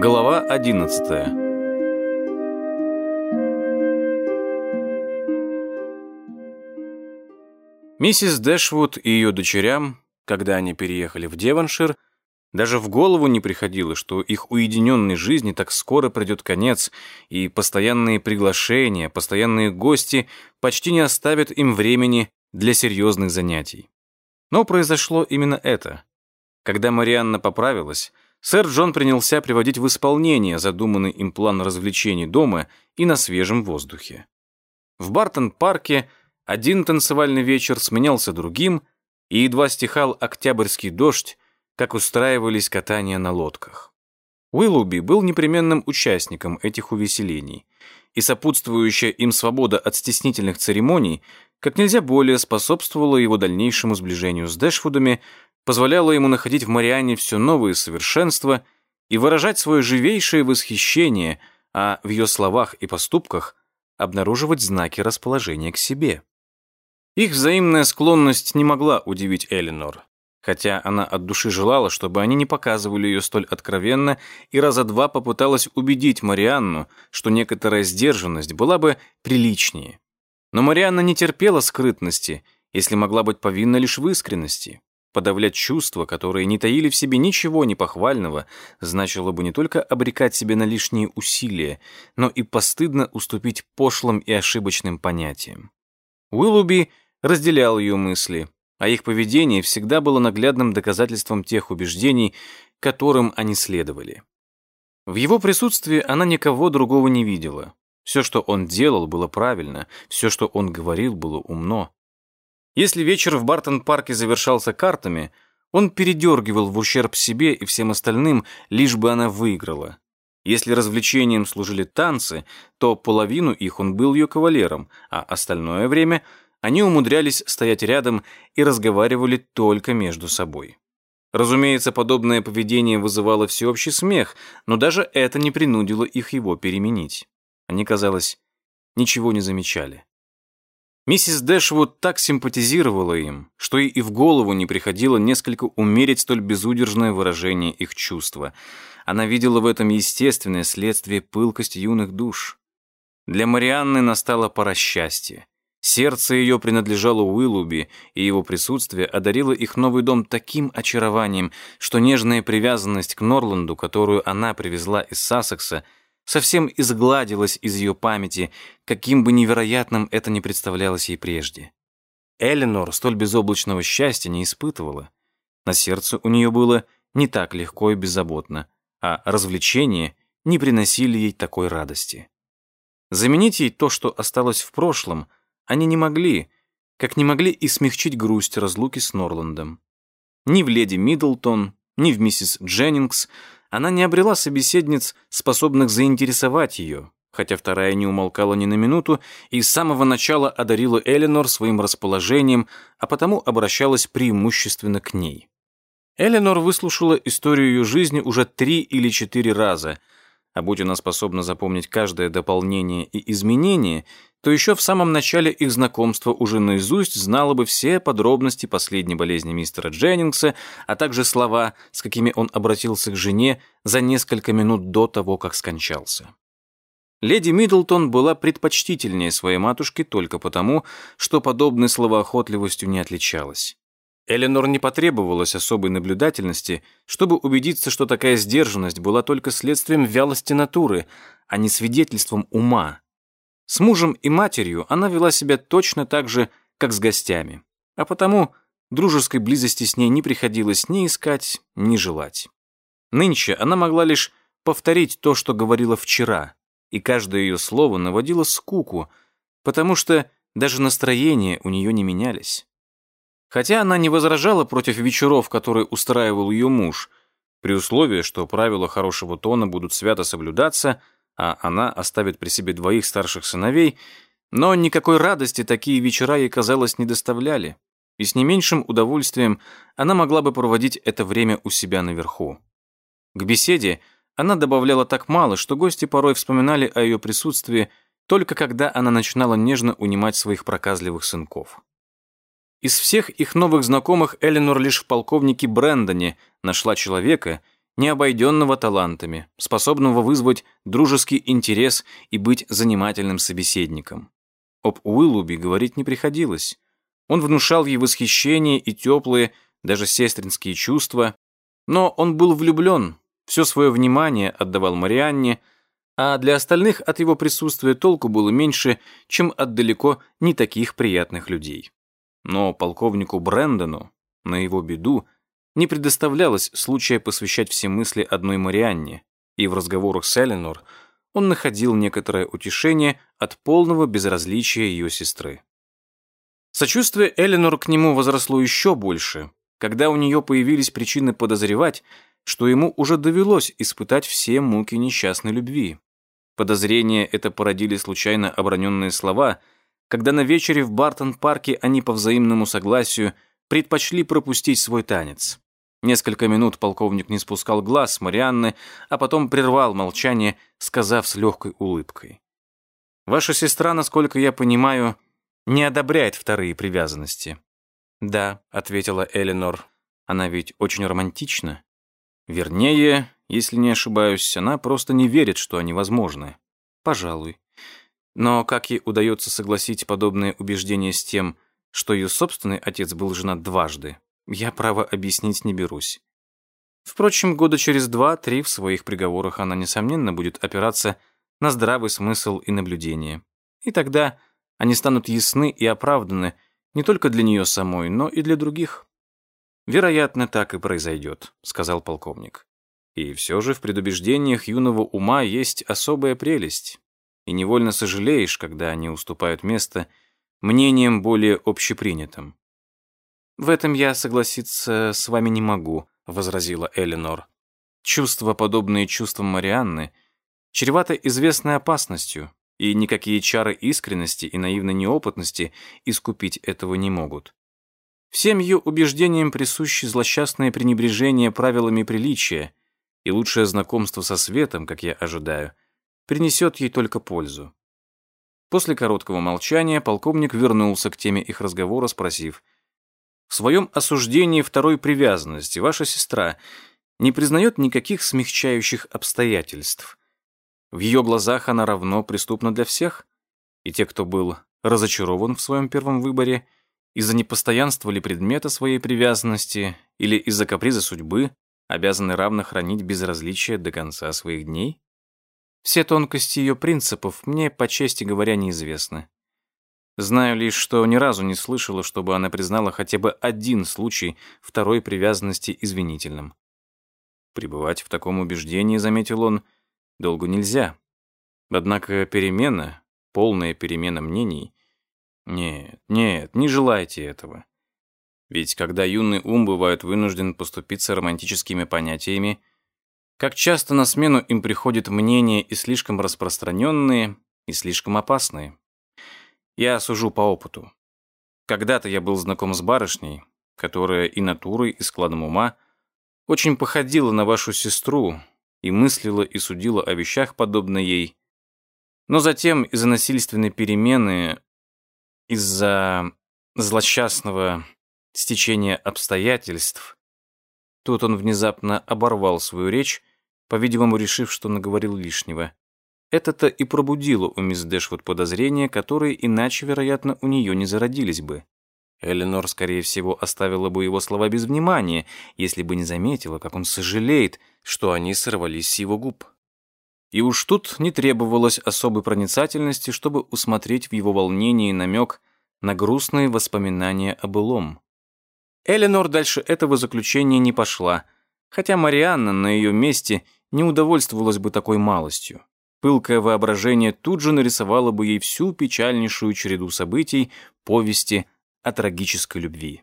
Глава 11 Миссис Дэшвуд и ее дочерям, когда они переехали в Девоншир, даже в голову не приходило, что их уединенной жизни так скоро придет конец, и постоянные приглашения, постоянные гости почти не оставят им времени для серьезных занятий. Но произошло именно это. Когда Марианна поправилась, сэр Джон принялся приводить в исполнение задуманный им план развлечений дома и на свежем воздухе. В Бартон-парке один танцевальный вечер сменялся другим, и едва стихал октябрьский дождь, как устраивались катания на лодках. Уиллуби был непременным участником этих увеселений, и сопутствующая им свобода от стеснительных церемоний как нельзя более способствовала его дальнейшему сближению с Дэшфудами, позволяла ему находить в Мариане все новые совершенства и выражать свое живейшее восхищение, а в ее словах и поступках обнаруживать знаки расположения к себе. Их взаимная склонность не могла удивить Элинор, хотя она от души желала, чтобы они не показывали ее столь откровенно и раза два попыталась убедить Марианну, что некоторая сдержанность была бы приличнее. Но Марианна не терпела скрытности, если могла быть повинна лишь в искренности. Подавлять чувства, которые не таили в себе ничего непохвального, значило бы не только обрекать себя на лишние усилия, но и постыдно уступить пошлым и ошибочным понятиям. Уиллуби разделял ее мысли, а их поведение всегда было наглядным доказательством тех убеждений, которым они следовали. В его присутствии она никого другого не видела. Все, что он делал, было правильно, все, что он говорил, было умно. Если вечер в Бартон-парке завершался картами, он передергивал в ущерб себе и всем остальным, лишь бы она выиграла. Если развлечением служили танцы, то половину их он был ее кавалером, а остальное время они умудрялись стоять рядом и разговаривали только между собой. Разумеется, подобное поведение вызывало всеобщий смех, но даже это не принудило их его переменить. Они, казалось, ничего не замечали. Миссис Дэшвуд так симпатизировала им, что и в голову не приходило несколько умерить столь безудержное выражение их чувства. Она видела в этом естественное следствие пылкости юных душ. Для Марианны настала пора счастья. Сердце ее принадлежало Уиллуби, и его присутствие одарило их новый дом таким очарованием, что нежная привязанность к Норланду, которую она привезла из Сассекса, совсем изгладилось из ее памяти, каким бы невероятным это ни представлялось ей прежде. Эленор столь безоблачного счастья не испытывала. На сердце у нее было не так легко и беззаботно, а развлечения не приносили ей такой радости. Заменить ей то, что осталось в прошлом, они не могли, как не могли и смягчить грусть разлуки с Норландом. Ни в леди Миддлтон, ни в миссис Дженнингс она не обрела собеседниц, способных заинтересовать ее, хотя вторая не умолкала ни на минуту и с самого начала одарила Эленор своим расположением, а потому обращалась преимущественно к ней. Эленор выслушала историю ее жизни уже три или четыре раза, а будь она способна запомнить каждое дополнение и изменение, то еще в самом начале их знакомства уже наизусть знала бы все подробности последней болезни мистера Дженнингса, а также слова, с какими он обратился к жене за несколько минут до того, как скончался. Леди Миддлтон была предпочтительнее своей матушки только потому, что подобной словоохотливостью не отличалась. Эленор не потребовалось особой наблюдательности, чтобы убедиться, что такая сдержанность была только следствием вялости натуры, а не свидетельством ума. С мужем и матерью она вела себя точно так же, как с гостями, а потому дружеской близости с ней не приходилось ни искать, ни желать. Нынче она могла лишь повторить то, что говорила вчера, и каждое ее слово наводило скуку, потому что даже настроения у нее не менялись. Хотя она не возражала против вечеров, которые устраивал ее муж, при условии, что правила хорошего тона будут свято соблюдаться – а она оставит при себе двоих старших сыновей, но никакой радости такие вечера ей, казалось, не доставляли, и с не меньшим удовольствием она могла бы проводить это время у себя наверху. К беседе она добавляла так мало, что гости порой вспоминали о ее присутствии только когда она начинала нежно унимать своих проказливых сынков. Из всех их новых знакомых Эленор лишь в полковнике Брэндоне нашла человека, не обойденного талантами, способного вызвать дружеский интерес и быть занимательным собеседником. Об Уиллуби говорить не приходилось. Он внушал ей восхищение и теплые, даже сестринские чувства, но он был влюблен, все свое внимание отдавал Марианне, а для остальных от его присутствия толку было меньше, чем от далеко не таких приятных людей. Но полковнику Брэндону, на его беду, не предоставлялось случая посвящать все мысли одной Марианне, и в разговорах с Эленор он находил некоторое утешение от полного безразличия ее сестры. Сочувствие Эленор к нему возросло еще больше, когда у нее появились причины подозревать, что ему уже довелось испытать все муки несчастной любви. Подозрения это породили случайно оброненные слова, когда на вечере в Бартон-парке они по взаимному согласию предпочли пропустить свой танец. Несколько минут полковник не спускал глаз с Марианны, а потом прервал молчание, сказав с легкой улыбкой. «Ваша сестра, насколько я понимаю, не одобряет вторые привязанности». «Да», — ответила Эленор, — «она ведь очень романтична». Вернее, если не ошибаюсь, она просто не верит, что они возможны. Пожалуй. Но как ей удается согласить подобное убеждение с тем, что ее собственный отец был женат дважды, я, право, объяснить не берусь. Впрочем, года через два-три в своих приговорах она, несомненно, будет опираться на здравый смысл и наблюдение. И тогда они станут ясны и оправданы не только для нее самой, но и для других. «Вероятно, так и произойдет», — сказал полковник. И все же в предубеждениях юного ума есть особая прелесть, и невольно сожалеешь, когда они уступают место мнениям более общепринятым. «В этом я согласиться с вами не могу», — возразила Эленор. «Чувства, подобные чувствам Марианны, чреваты известной опасностью, и никакие чары искренности и наивной неопытности искупить этого не могут. Всем ее убеждениям присущи злосчастное пренебрежение правилами приличия, и лучшее знакомство со светом, как я ожидаю, принесет ей только пользу». После короткого молчания полковник вернулся к теме их разговора, спросив — в своем осуждении второй привязанности ваша сестра не признает никаких смягчающих обстоятельств. В ее глазах она равно преступна для всех, и те, кто был разочарован в своем первом выборе, из-за непостоянства ли предмета своей привязанности или из-за каприза судьбы, обязаны равно хранить безразличие до конца своих дней? Все тонкости ее принципов мне, по чести говоря, неизвестны. Знаю лишь, что ни разу не слышала, чтобы она признала хотя бы один случай второй привязанности извинительным. Пребывать в таком убеждении, заметил он, долго нельзя. Однако перемена, полная перемена мнений... Нет, нет, не желайте этого. Ведь когда юный ум бывает вынужден поступиться романтическими понятиями, как часто на смену им приходят мнения и слишком распространенные, и слишком опасные. Я сужу по опыту. Когда-то я был знаком с барышней, которая и натурой, и складом ума очень походила на вашу сестру и мыслила и судила о вещах, подобно ей. Но затем из-за насильственной перемены, из-за злосчастного стечения обстоятельств, тут он внезапно оборвал свою речь, по-видимому, решив, что наговорил лишнего. Это-то и пробудило у мисс Дэшвуд подозрения, которые иначе, вероятно, у нее не зародились бы. Эленор, скорее всего, оставила бы его слова без внимания, если бы не заметила, как он сожалеет, что они сорвались с его губ. И уж тут не требовалось особой проницательности, чтобы усмотреть в его волнении намек на грустные воспоминания о былом. Эленор дальше этого заключения не пошла, хотя Марианна на ее месте не удовольствовалась бы такой малостью. Пылкое воображение тут же нарисовало бы ей всю печальнейшую череду событий повести о трагической любви.